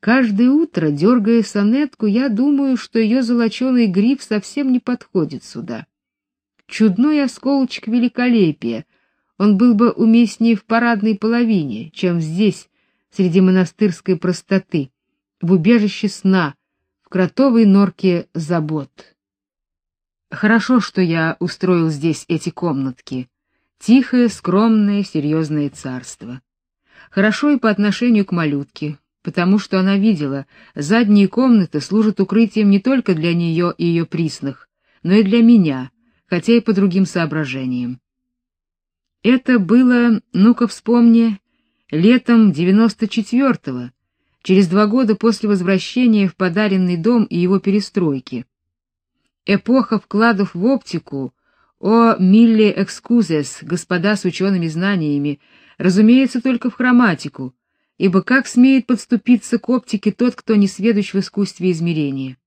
Каждое утро, дергая сонетку, я думаю, что ее золоченый гриф совсем не подходит сюда. Чудной осколочек великолепия. Он был бы уместнее в парадной половине, чем здесь, среди монастырской простоты, в убежище сна, в кротовой норке забот. Хорошо, что я устроил здесь эти комнатки. Тихое, скромное, серьезное царство. Хорошо и по отношению к малютке, потому что она видела, задние комнаты служат укрытием не только для нее и ее присных, но и для меня, хотя и по другим соображениям. Это было, ну-ка вспомни, летом 94-го, через два года после возвращения в подаренный дом и его перестройки. Эпоха вкладов в оптику, о милле экскузес, господа с учеными знаниями, разумеется, только в хроматику, ибо как смеет подступиться к оптике тот, кто не сведущ в искусстве измерения?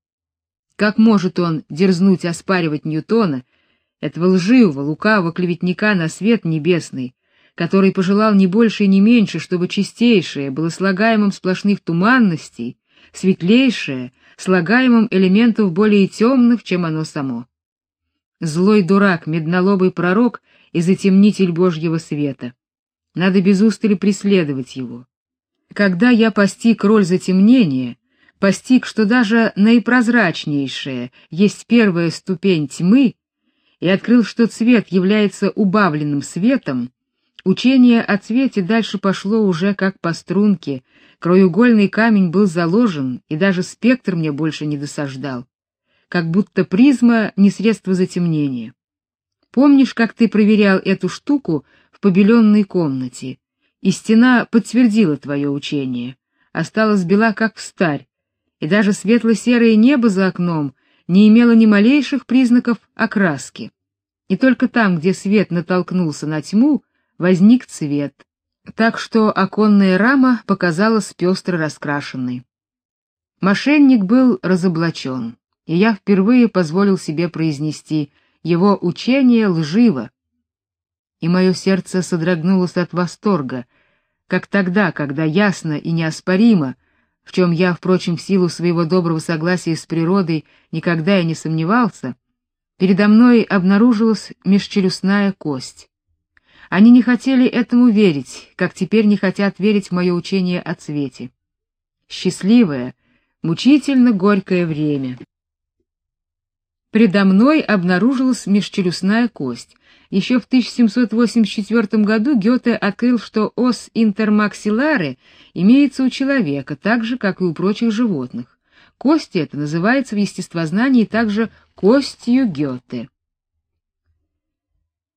Как может он дерзнуть оспаривать Ньютона, этого лживого, лукавого клеветника на свет небесный, который пожелал не больше и не меньше, чтобы чистейшее было слагаемым сплошных туманностей, светлейшее слагаемым элементов более темных, чем оно само. Злой дурак, меднолобый пророк и затемнитель Божьего света. Надо без устали преследовать его. Когда я постиг роль затемнения, постиг, что даже наипрозрачнейшее есть первая ступень тьмы, и открыл, что цвет является убавленным светом, учение о цвете дальше пошло уже как по струнке, краеугольный камень был заложен, и даже спектр мне больше не досаждал, как будто призма не средство затемнения. Помнишь, как ты проверял эту штуку в побеленной комнате, и стена подтвердила твое учение, осталась бела как встарь, и даже светло-серое небо за окном не имело ни малейших признаков окраски. И только там, где свет натолкнулся на тьму, возник цвет, так что оконная рама показалась пестро раскрашенной. Мошенник был разоблачен, и я впервые позволил себе произнести его учение лживо. И мое сердце содрогнулось от восторга, как тогда, когда ясно и неоспоримо, в чем я, впрочем, в силу своего доброго согласия с природой никогда и не сомневался, передо мной обнаружилась межчелюстная кость. Они не хотели этому верить, как теперь не хотят верить в мое учение о цвете. Счастливое, мучительно горькое время. Предо мной обнаружилась межчелюстная кость. Еще в 1784 году Гёте открыл, что ос интермаксилларе имеется у человека, так же, как и у прочих животных. Кость эта называется в естествознании также костью Гёте.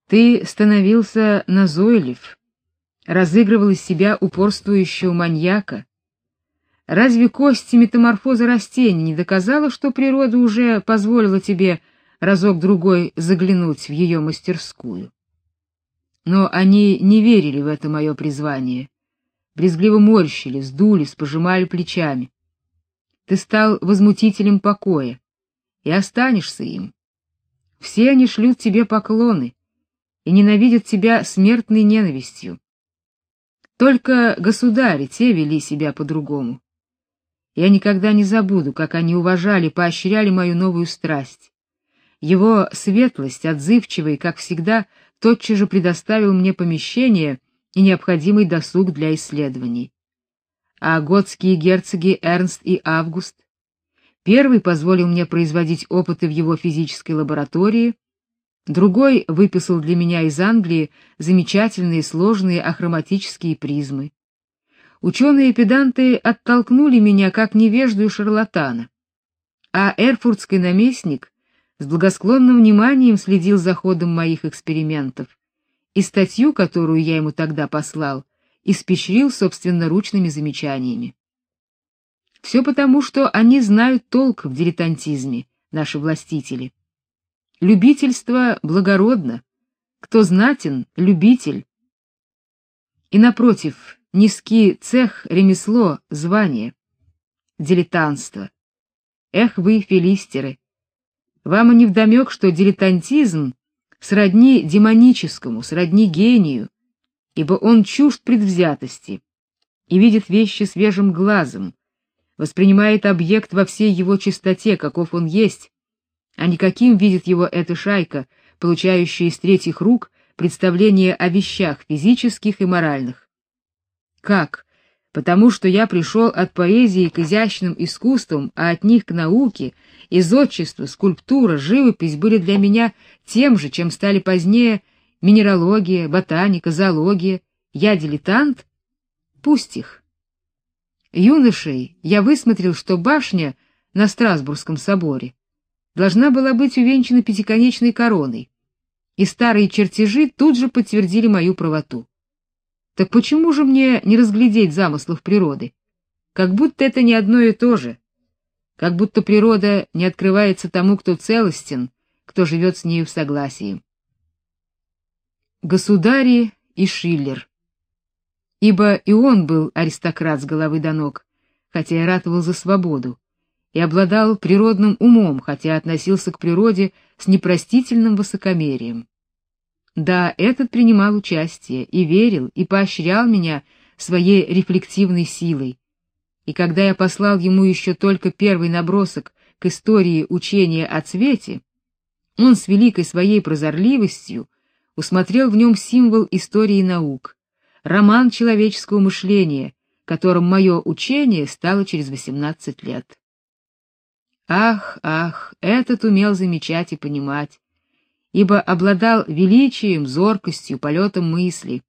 Ты становился назойлив, разыгрывал из себя упорствующего маньяка. Разве кости метаморфозы растений не доказала, что природа уже позволила тебе разок-другой заглянуть в ее мастерскую? Но они не верили в это мое призвание, брезгливо морщились, сдулись, пожимали плечами. Ты стал возмутителем покоя и останешься им. Все они шлют тебе поклоны, и ненавидят тебя смертной ненавистью. Только государи те вели себя по-другому. Я никогда не забуду, как они уважали, поощряли мою новую страсть. Его светлость, отзывчивый, как всегда, тотчас же предоставил мне помещение и необходимый досуг для исследований. А готские герцоги Эрнст и Август первый позволил мне производить опыты в его физической лаборатории, Другой выписал для меня из Англии замечательные сложные ахроматические призмы. Ученые-педанты оттолкнули меня как невежду и шарлатана. А эрфуртский наместник с благосклонным вниманием следил за ходом моих экспериментов, и статью, которую я ему тогда послал, испещрил собственноручными замечаниями. Все потому, что они знают толк в дилетантизме, наши властители. Любительство благородно. Кто знатен, любитель. И напротив, низкий цех, ремесло, звание, дилетантство. Эх вы, филистеры, вам не вдомек, что дилетантизм сродни демоническому, сродни гению, ибо он чужд предвзятости и видит вещи свежим глазом, воспринимает объект во всей его чистоте, каков он есть, а не каким видит его эта шайка, получающая из третьих рук представление о вещах физических и моральных. Как? Потому что я пришел от поэзии к изящным искусствам, а от них к науке, изотчество, скульптура, живопись были для меня тем же, чем стали позднее минералогия, ботаника, зоология. Я дилетант? Пусть их. Юношей я высмотрел, что башня на Страсбургском соборе должна была быть увенчана пятиконечной короной, и старые чертежи тут же подтвердили мою правоту. Так почему же мне не разглядеть замыслов природы? Как будто это не одно и то же. Как будто природа не открывается тому, кто целостен, кто живет с нею в согласии. Государи и Шиллер ибо и он был аристократ с головы до ног, хотя и ратовал за свободу, и обладал природным умом, хотя относился к природе с непростительным высокомерием. Да, этот принимал участие и верил, и поощрял меня своей рефлективной силой. И когда я послал ему еще только первый набросок к истории учения о цвете, он с великой своей прозорливостью усмотрел в нем символ истории наук роман человеческого мышления, которым мое учение стало через 18 лет. Ах, ах, этот умел замечать и понимать, ибо обладал величием, зоркостью, полетом мысли.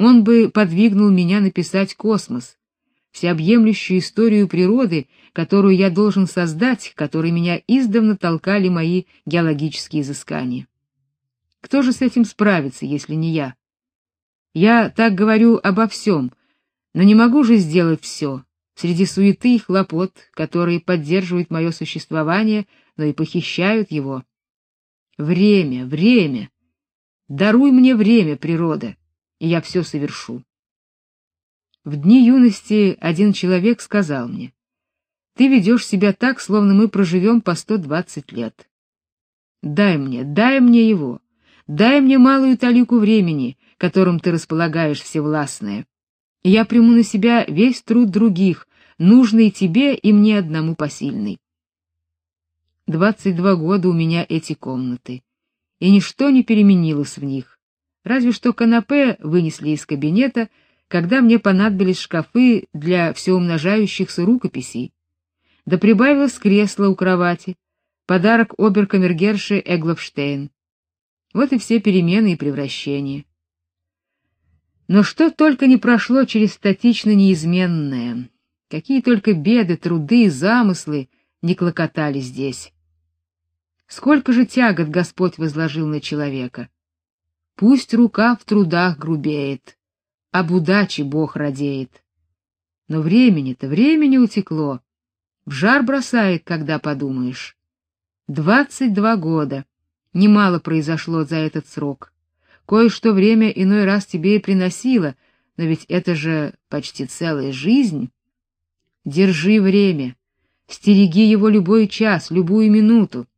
Он бы подвигнул меня написать космос, всеобъемлющую историю природы, которую я должен создать, которой меня издавна толкали мои геологические изыскания. Кто же с этим справится, если не я? Я так говорю обо всем, но не могу же сделать все. Среди суеты и хлопот, которые поддерживают мое существование, но и похищают его. Время, время. Даруй мне время, природа, и я все совершу. В дни юности один человек сказал мне: "Ты ведешь себя так, словно мы проживем по сто двадцать лет. Дай мне, дай мне его. Дай мне малую талику времени, которым ты располагаешь всевластное. Я приму на себя весь труд других, нужный тебе и мне одному посильный. Двадцать два года у меня эти комнаты, и ничто не переменилось в них. Разве что канапе вынесли из кабинета, когда мне понадобились шкафы для всеумножающихся рукописей. Да прибавилось кресло у кровати, подарок оберкамергерши Эгловштейн. Вот и все перемены и превращения. Но что только не прошло через статично неизменное, какие только беды, труды и замыслы не клокотали здесь. Сколько же тягот Господь возложил на человека. Пусть рука в трудах грубеет, об удаче Бог радеет. Но времени-то, времени утекло. В жар бросает, когда подумаешь. Двадцать два года. Немало произошло за этот срок. Кое-что время иной раз тебе и приносило, но ведь это же почти целая жизнь. Держи время, стереги его любой час, любую минуту.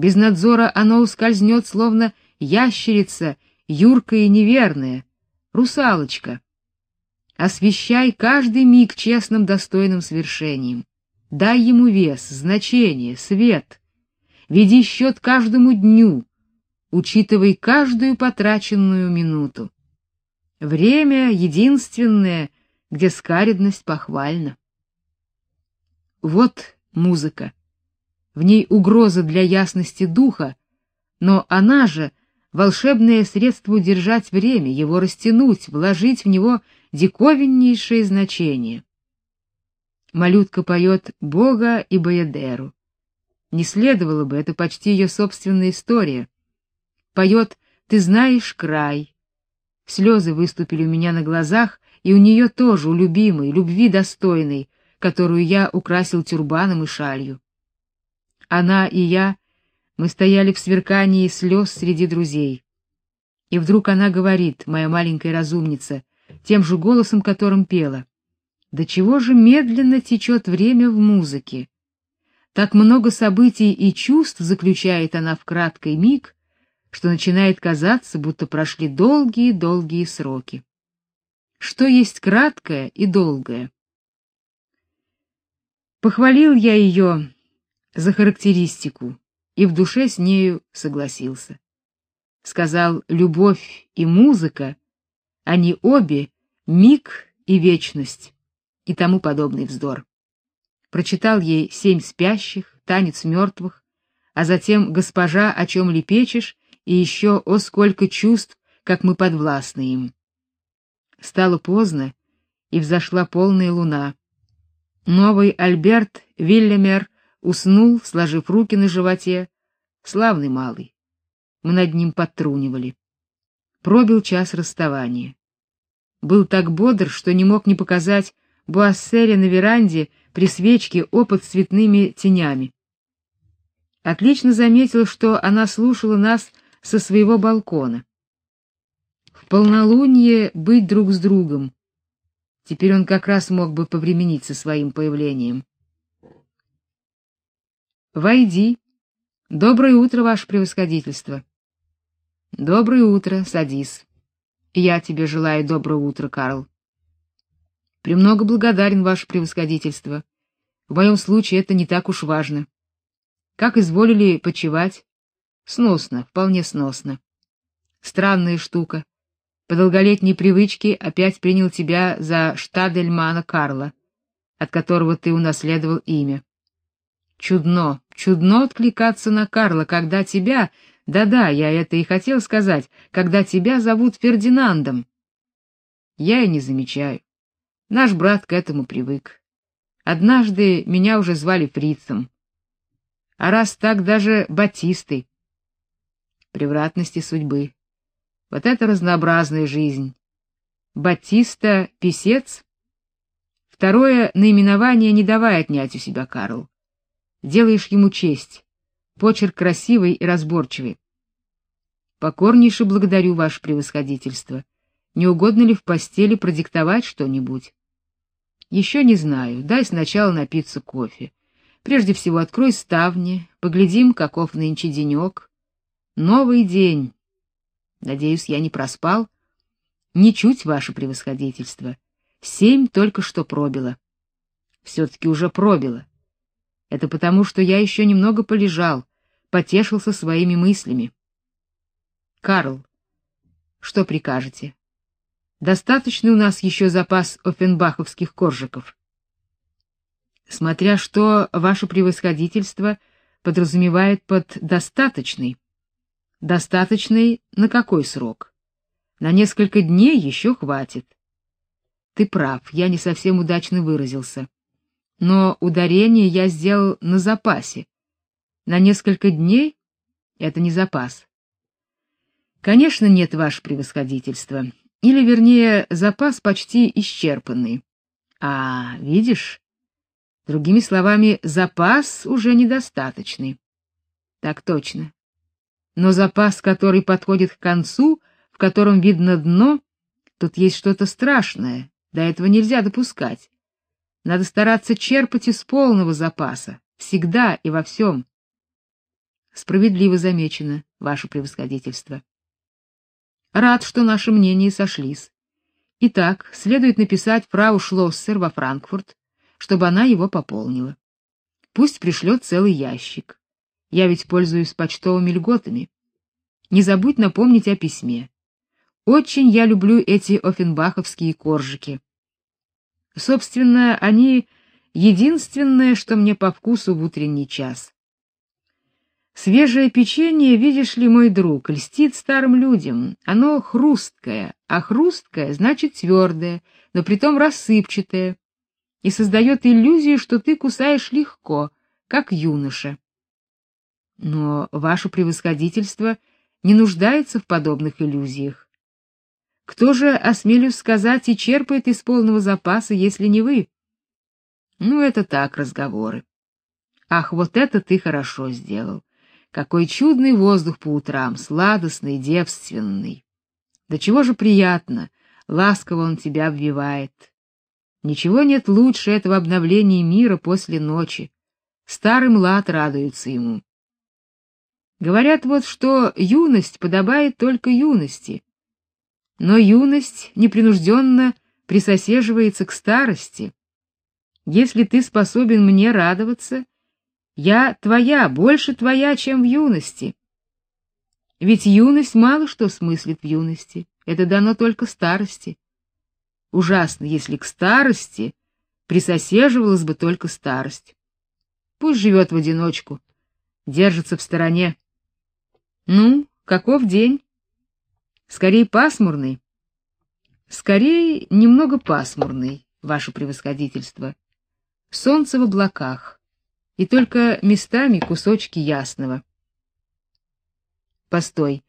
Без надзора оно ускользнет, словно ящерица, юркая и неверная, русалочка. Освещай каждый миг честным достойным свершением. Дай ему вес, значение, свет. Веди счет каждому дню, учитывай каждую потраченную минуту. Время единственное, где скаредность похвальна. Вот музыка. В ней угроза для ясности духа, но она же волшебное средство удержать время, его растянуть, вложить в него диковиннейшее значение. Малютка поет Бога и Боядеру. Не следовало бы, это почти ее собственная история поет «Ты знаешь край». Слезы выступили у меня на глазах, и у нее тоже, у любимой, любви достойной, которую я украсил тюрбаном и шалью. Она и я, мы стояли в сверкании слез среди друзей. И вдруг она говорит, моя маленькая разумница, тем же голосом, которым пела, «Да чего же медленно течет время в музыке? Так много событий и чувств заключает она в краткий миг, что начинает казаться, будто прошли долгие-долгие сроки. Что есть краткое и долгое? Похвалил я ее за характеристику и в душе с нею согласился. Сказал: "Любовь и музыка, они обе миг и вечность" и тому подобный вздор. Прочитал ей «Семь спящих», «Танец мертвых», а затем «Госпожа, о чем лепечешь» и еще «О, сколько чувств, как мы подвластны им». Стало поздно, и взошла полная луна. Новый Альберт Вильямер уснул, сложив руки на животе. Славный малый. Мы над ним подтрунивали. Пробил час расставания. Был так бодр, что не мог не показать Буассере на веранде при свечке опыт с цветными тенями. Отлично заметил, что она слушала нас со своего балкона. В полнолуние быть друг с другом. Теперь он как раз мог бы повременить со своим появлением. Войди. Доброе утро, ваше превосходительство. Доброе утро, садись. Я тебе желаю доброе утро, Карл. Премного благодарен, ваше превосходительство. В моем случае это не так уж важно. Как изволили почивать? Сносно, вполне сносно. Странная штука. По долголетней привычке опять принял тебя за Штадельмана Карла, от которого ты унаследовал имя. Чудно, чудно откликаться на Карла, когда тебя, да-да, я это и хотел сказать, когда тебя зовут Фердинандом. Я и не замечаю. Наш брат к этому привык. Однажды меня уже звали фрицем. А раз так даже батистой. Превратности судьбы. Вот это разнообразная жизнь. Батиста — писец. Второе наименование не давай отнять у себя, Карл. Делаешь ему честь. Почерк красивый и разборчивый. Покорнейше благодарю ваше превосходительство. Не угодно ли в постели продиктовать что-нибудь? Еще не знаю. Дай сначала напиться кофе. Прежде всего открой ставни, поглядим, каков нынче денек. Новый день. Надеюсь, я не проспал. Ничуть, ваше превосходительство. Семь только что пробило. все таки уже пробило. Это потому, что я еще немного полежал, потешился своими мыслями. Карл, что прикажете? Достаточно у нас еще запас офенбаховских коржиков. Смотря что ваше превосходительство подразумевает под достаточный. Достаточный на какой срок? На несколько дней еще хватит. Ты прав, я не совсем удачно выразился. Но ударение я сделал на запасе. На несколько дней это не запас. Конечно, нет, ваше превосходительство. Или, вернее, запас почти исчерпанный. А, видишь? Другими словами, запас уже недостаточный. Так точно. Но запас, который подходит к концу, в котором видно дно, тут есть что-то страшное. До этого нельзя допускать. Надо стараться черпать из полного запаса, всегда и во всем. Справедливо замечено, ваше превосходительство. Рад, что наши мнения сошлись. Итак, следует написать фрау Шлоссер во Франкфурт, чтобы она его пополнила. Пусть пришлет целый ящик. Я ведь пользуюсь почтовыми льготами. Не забудь напомнить о письме. Очень я люблю эти офенбаховские коржики. Собственно, они единственное, что мне по вкусу в утренний час. Свежее печенье, видишь ли, мой друг, льстит старым людям. Оно хрусткое, а хрусткое значит твердое, но притом рассыпчатое, и создает иллюзию, что ты кусаешь легко, как юноша. Но ваше превосходительство не нуждается в подобных иллюзиях. Кто же, осмелюсь сказать, и черпает из полного запаса, если не вы? Ну, это так, разговоры. Ах, вот это ты хорошо сделал. Какой чудный воздух по утрам, сладостный, девственный. Да чего же приятно, ласково он тебя обвивает. Ничего нет лучше этого обновления мира после ночи. Старый млад радуется ему. Говорят вот, что юность подобает только юности. Но юность непринужденно присосеживается к старости. Если ты способен мне радоваться, я твоя, больше твоя, чем в юности. Ведь юность мало что смыслит в юности, это дано только старости. Ужасно, если к старости присосеживалась бы только старость. Пусть живет в одиночку, держится в стороне. Ну, каков день? Скорее пасмурный. Скорее немного пасмурный, ваше превосходительство. Солнце в облаках, и только местами кусочки ясного. Постой.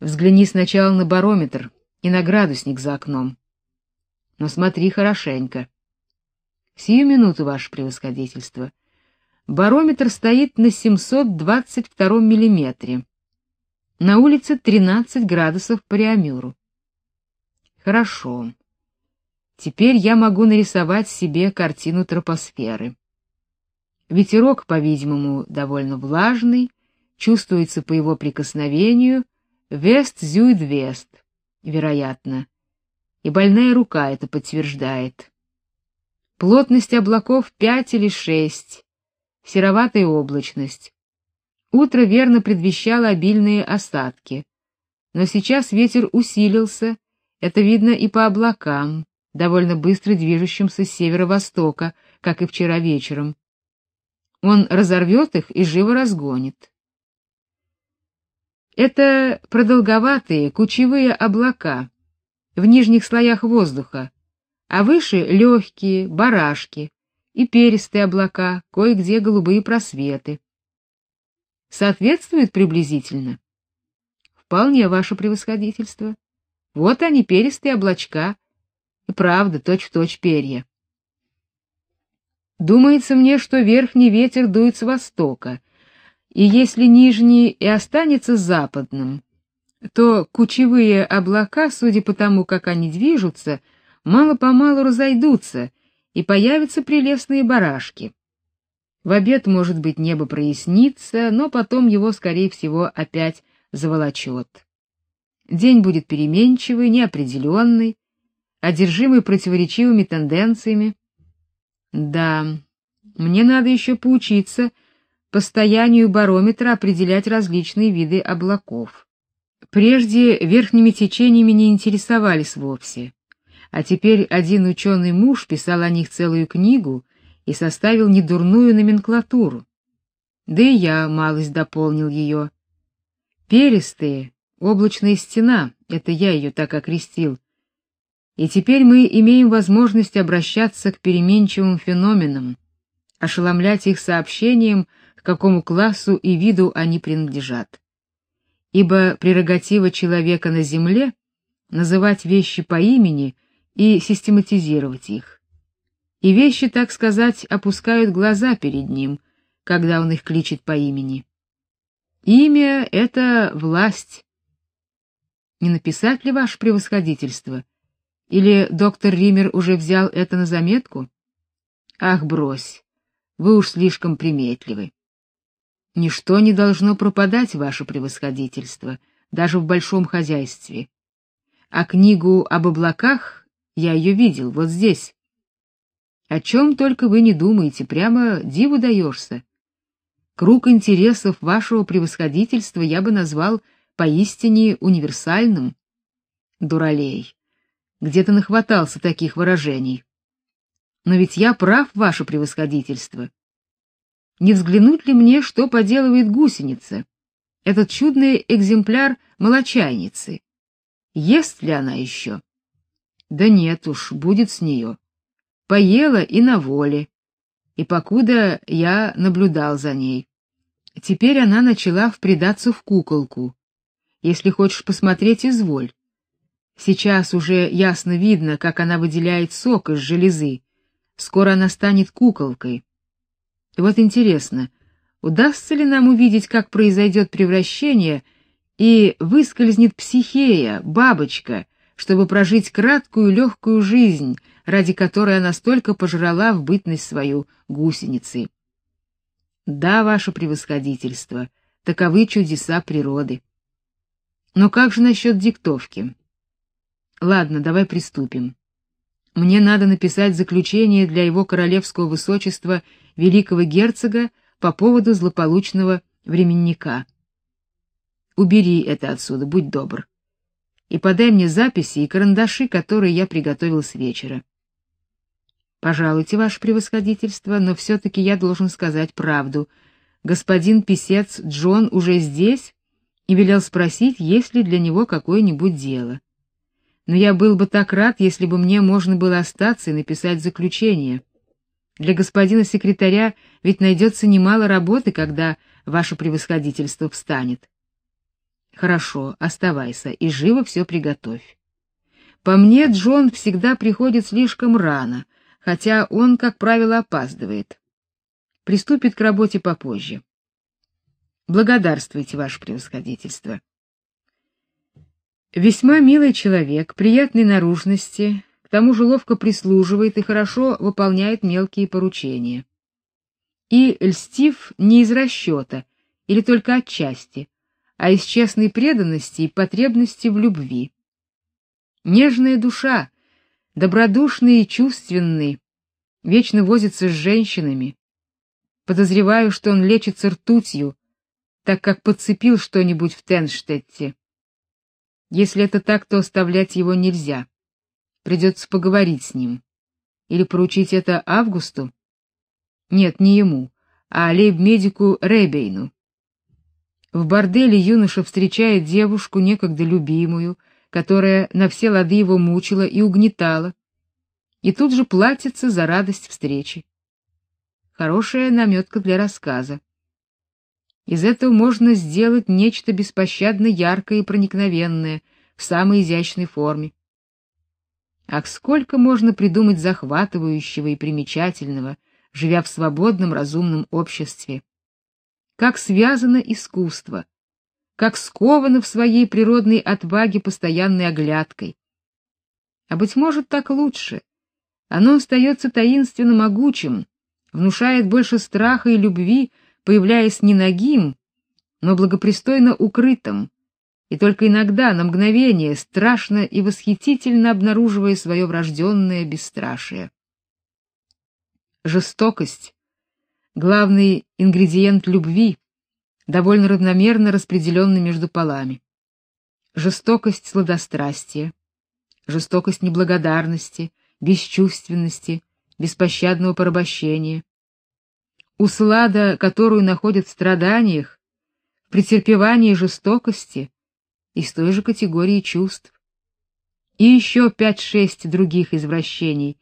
Взгляни сначала на барометр и на градусник за окном. Но смотри хорошенько. Сию минуту, ваше превосходительство. Барометр стоит на 722 миллиметре. На улице 13 градусов по Реамюру. Хорошо. Теперь я могу нарисовать себе картину тропосферы. Ветерок, по-видимому, довольно влажный, чувствуется по его прикосновению вест-зюд-вест, вероятно. И больная рука это подтверждает. Плотность облаков пять или шесть, сероватая облачность. Утро верно предвещало обильные осадки. Но сейчас ветер усилился, это видно и по облакам, довольно быстро движущимся с северо-востока, как и вчера вечером. Он разорвет их и живо разгонит. Это продолговатые кучевые облака в нижних слоях воздуха, а выше легкие барашки и перистые облака, кое-где голубые просветы. Соответствует приблизительно? Вполне ваше превосходительство. Вот они, перистые облачка. И правда, точь-в-точь перья. Думается мне, что верхний ветер дует с востока, и если нижний и останется западным, то кучевые облака, судя по тому, как они движутся, мало-помалу разойдутся, и появятся прелестные барашки. В обед, может быть, небо прояснится, но потом его, скорее всего, опять заволочет. День будет переменчивый, неопределенный, одержимый противоречивыми тенденциями. Да, мне надо еще поучиться постоянию барометра определять различные виды облаков. Прежде верхними течениями не интересовались вовсе, а теперь один ученый муж писал о них целую книгу и составил недурную номенклатуру. Да и я малость дополнил ее. Перистые, облачная стена, это я ее так окрестил. И теперь мы имеем возможность обращаться к переменчивым феноменам, ошеломлять их сообщением, к какому классу и виду они принадлежат. Ибо прерогатива человека на земле называть вещи по имени и систематизировать их. И вещи, так сказать, опускают глаза перед ним, когда он их кличет по имени. Имя это власть, не написать ли ваше превосходительство? Или доктор Ример уже взял это на заметку? Ах, брось. Вы уж слишком приметливы. Ничто не должно пропадать, ваше превосходительство, даже в большом хозяйстве. А книгу об облаках я ее видел вот здесь. О чем только вы не думаете, прямо диву даешься. Круг интересов вашего превосходительства я бы назвал поистине универсальным. Дуралей. Где ты нахватался таких выражений? Но ведь я прав, ваше превосходительство. Не взглянуть ли мне, что поделывает гусеница? Этот чудный экземпляр молочайницы. Ест ли она еще? Да нет уж, будет с нее. Поела и на воле. И покуда я наблюдал за ней. Теперь она начала впредаться в куколку. Если хочешь посмотреть, изволь. Сейчас уже ясно видно, как она выделяет сок из железы. Скоро она станет куколкой. И вот интересно, удастся ли нам увидеть, как произойдет превращение, и выскользнет психея, бабочка, чтобы прожить краткую легкую жизнь, ради которой она столько пожрала в бытность свою гусеницей. Да, ваше превосходительство, таковы чудеса природы. Но как же насчет диктовки? Ладно, давай приступим. Мне надо написать заключение для его королевского высочества великого герцога по поводу злополучного временника. Убери это отсюда, будь добр. И подай мне записи и карандаши, которые я приготовил с вечера. Пожалуйте, ваше превосходительство, но все таки я должен сказать правду. Господин писец Джон уже здесь и велел спросить, есть ли для него какое-нибудь дело. Но я был бы так рад, если бы мне можно было остаться и написать заключение. Для господина секретаря ведь найдется немало работы, когда ваше превосходительство встанет. Хорошо, оставайся и живо все приготовь. По мне, Джон всегда приходит слишком рано, хотя он, как правило, опаздывает. Приступит к работе попозже. Благодарствуйте, ваше превосходительство. Весьма милый человек, приятной наружности, к тому же ловко прислуживает и хорошо выполняет мелкие поручения. И льстив не из расчета или только отчасти, а из честной преданности и потребности в любви. Нежная душа, добродушный и чувственный, вечно возится с женщинами. Подозреваю, что он лечится ртутью, так как подцепил что-нибудь в Тенштетте. Если это так, то оставлять его нельзя. Придется поговорить с ним. Или поручить это Августу? Нет, не ему, а лейб-медику Ребейну. В борделе юноша встречает девушку, некогда любимую, которая на все лады его мучила и угнетала, и тут же платится за радость встречи. Хорошая наметка для рассказа. Из этого можно сделать нечто беспощадно яркое и проникновенное в самой изящной форме. Ах, сколько можно придумать захватывающего и примечательного, живя в свободном разумном обществе как связано искусство, как сковано в своей природной отваге постоянной оглядкой. А быть может, так лучше. Оно остается таинственно могучим, внушает больше страха и любви, появляясь не нагим, но благопристойно укрытым, и только иногда, на мгновение, страшно и восхитительно обнаруживая свое врожденное бесстрашие. Жестокость главный ингредиент любви, довольно равномерно распределенный между полами. Жестокость сладострастия, жестокость неблагодарности, бесчувственности, беспощадного порабощения. Услада, которую находят в страданиях, в претерпевании жестокости, из той же категории чувств. И еще пять-шесть других извращений,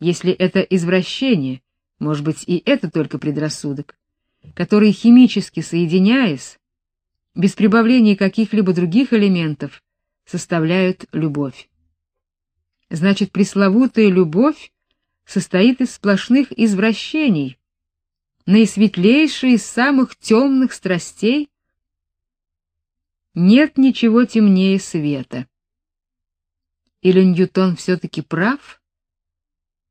если это извращение, может быть, и это только предрассудок, которые химически соединяясь, без прибавления каких-либо других элементов, составляют любовь. Значит, пресловутая любовь состоит из сплошных извращений, наисветлейшей из самых темных страстей. Нет ничего темнее света. Или Ньютон все таки прав?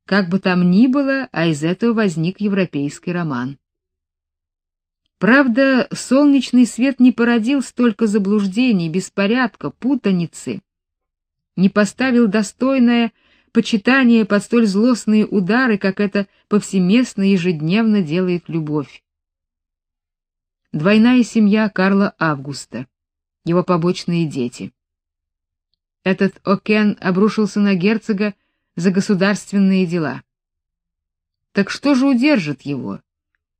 Как бы там ни было, а из этого возник европейский роман. Правда, солнечный свет не породил столько заблуждений, беспорядка, путаницы, не поставил достойное почитание под столь злостные удары, как это повсеместно ежедневно делает любовь. Двойная семья Карла Августа, его побочные дети. Этот Окен обрушился на герцога за государственные дела. Так что же удержит его,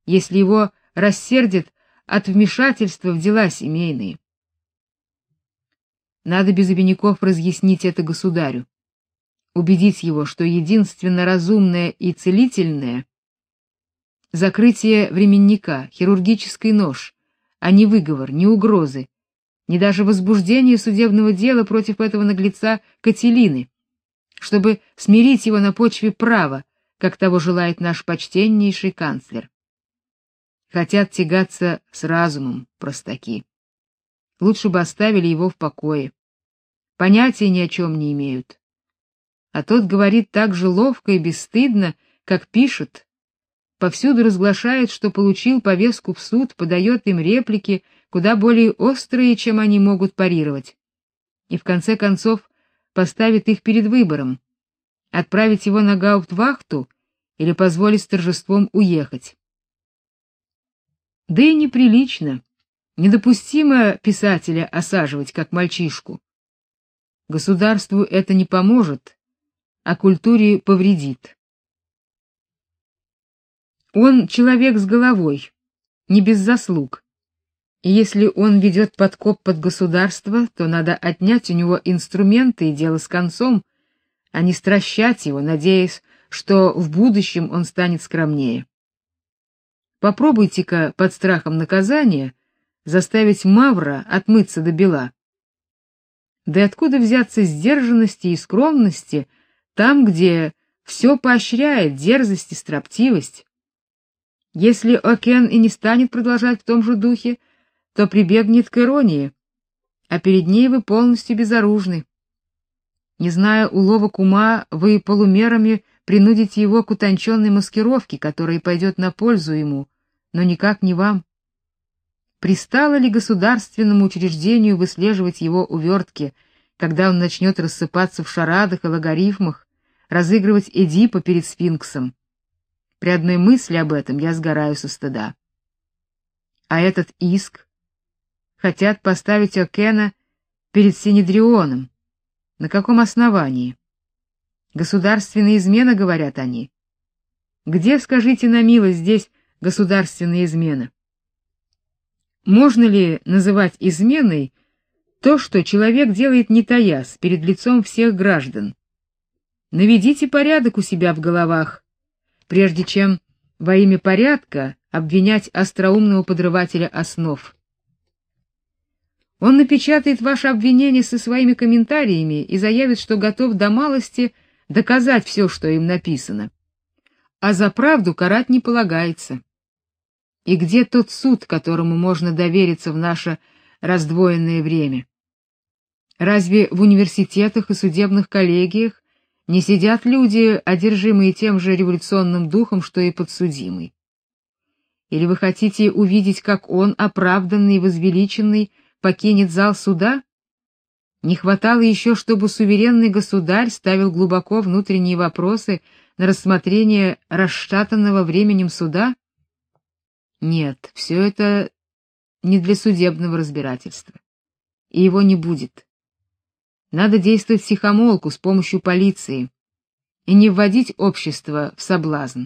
если его рассердит от вмешательства в дела семейные? Надо без обиняков разъяснить это государю, убедить его, что единственно разумное и целительное закрытие временника, хирургический нож, а не выговор, не угрозы, не даже возбуждение судебного дела против этого наглеца Кателины чтобы смирить его на почве права, как того желает наш почтеннейший канцлер. Хотят тягаться с разумом простаки. Лучше бы оставили его в покое. Понятия ни о чем не имеют. А тот говорит так же ловко и бесстыдно, как пишет. Повсюду разглашает, что получил повестку в суд, подает им реплики куда более острые, чем они могут парировать. И в конце концов поставит их перед выбором Отправить его на гауптвахту или позволить с торжеством уехать? Да и неприлично, недопустимо писателя осаживать как мальчишку. Государству это не поможет, а культуре повредит. Он человек с головой, не без заслуг. И если он ведет подкоп под государство, то надо отнять у него инструменты и дело с концом, а не стращать его, надеясь, что в будущем он станет скромнее. Попробуйте-ка под страхом наказания заставить Мавра отмыться до бела. Да откуда взяться сдержанности и скромности там, где все поощряет дерзость и строптивость? Если Окен и не станет продолжать в том же духе, то прибегнет к иронии, а перед ней вы полностью безоружны. Не зная уловок ума, вы полумерами принудите его к утонченной маскировке, которая пойдет на пользу ему, но никак не вам. Пристало ли государственному учреждению выслеживать его увертки, когда он начнет рассыпаться в шарадах и логарифмах, разыгрывать Эдипа перед сфинксом? При одной мысли об этом я сгораю со стыда. А этот иск хотят поставить Окена перед Синедрионом. На каком основании? Государственная измена, говорят они. Где, скажите на милость, здесь государственная измена? Можно ли называть изменой то, что человек делает не таясь перед лицом всех граждан? Наведите порядок у себя в головах, прежде чем во имя порядка обвинять остроумного подрывателя основ. Он напечатает ваше обвинение со своими комментариями и заявит, что готов до малости доказать все, что им написано. А за правду карать не полагается. И где тот суд, которому можно довериться в наше раздвоенное время? Разве в университетах и судебных коллегиях не сидят люди, одержимые тем же революционным духом, что и подсудимый? Или вы хотите увидеть, как он, оправданный и возвеличенный, покинет зал суда? Не хватало еще, чтобы суверенный государь ставил глубоко внутренние вопросы на рассмотрение расшатанного временем суда? Нет, все это не для судебного разбирательства. И его не будет. Надо действовать втихомолку с помощью полиции и не вводить общество в соблазн.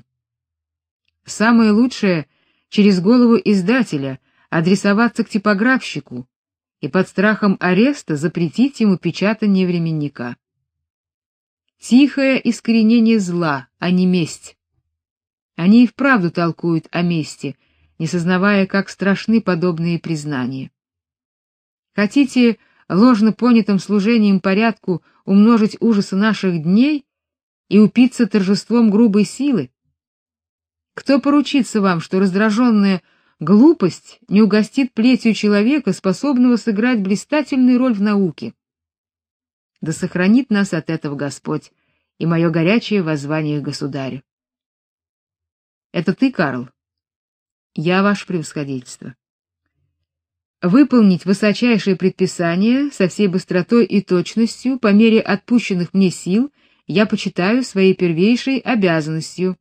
Самое лучшее через голову издателя адресоваться к типографщику и под страхом ареста запретить ему печатание временника. Тихое искоренение зла, а не месть. Они и вправду толкуют о мести, не сознавая, как страшны подобные признания. Хотите ложно понятым служением порядку умножить ужасы наших дней и упиться торжеством грубой силы? Кто поручится вам, что раздраженная глупость не угостит плетью человека, способного сыграть блистательную роль в науке? Да сохранит нас от этого Господь и мое горячее воззвание к государю. Это ты, Карл? Я ваше превосходительство выполнить высочайшие предписания со всей быстротой и точностью по мере отпущенных мне сил я почитаю своей первейшей обязанностью.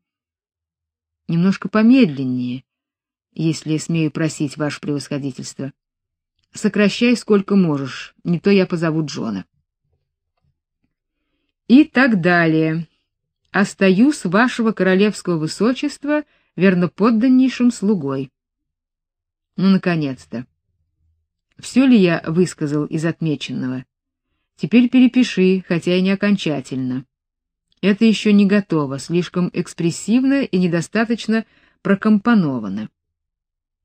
Немножко помедленнее, если смею просить ваше превосходительство. Сокращай сколько можешь, не то я позову Джона. И так далее. Остаюсь вашего королевского высочества верноподданнейшим слугой. Ну наконец-то. Все ли я высказал из отмеченного? Теперь перепиши, хотя и не окончательно. Это еще не готово, слишком экспрессивно и недостаточно прокомпоновано.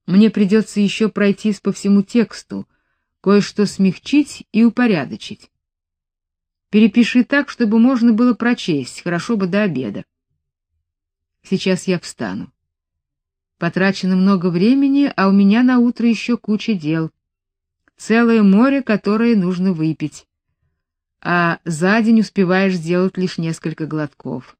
Мне придется еще пройтись по всему тексту, кое-что смягчить и упорядочить. Перепиши так, чтобы можно было прочесть, хорошо бы до обеда. Сейчас я встану. Потрачено много времени, а у меня на утро еще куча дел целое море, которое нужно выпить. А за день успеваешь сделать лишь несколько глотков.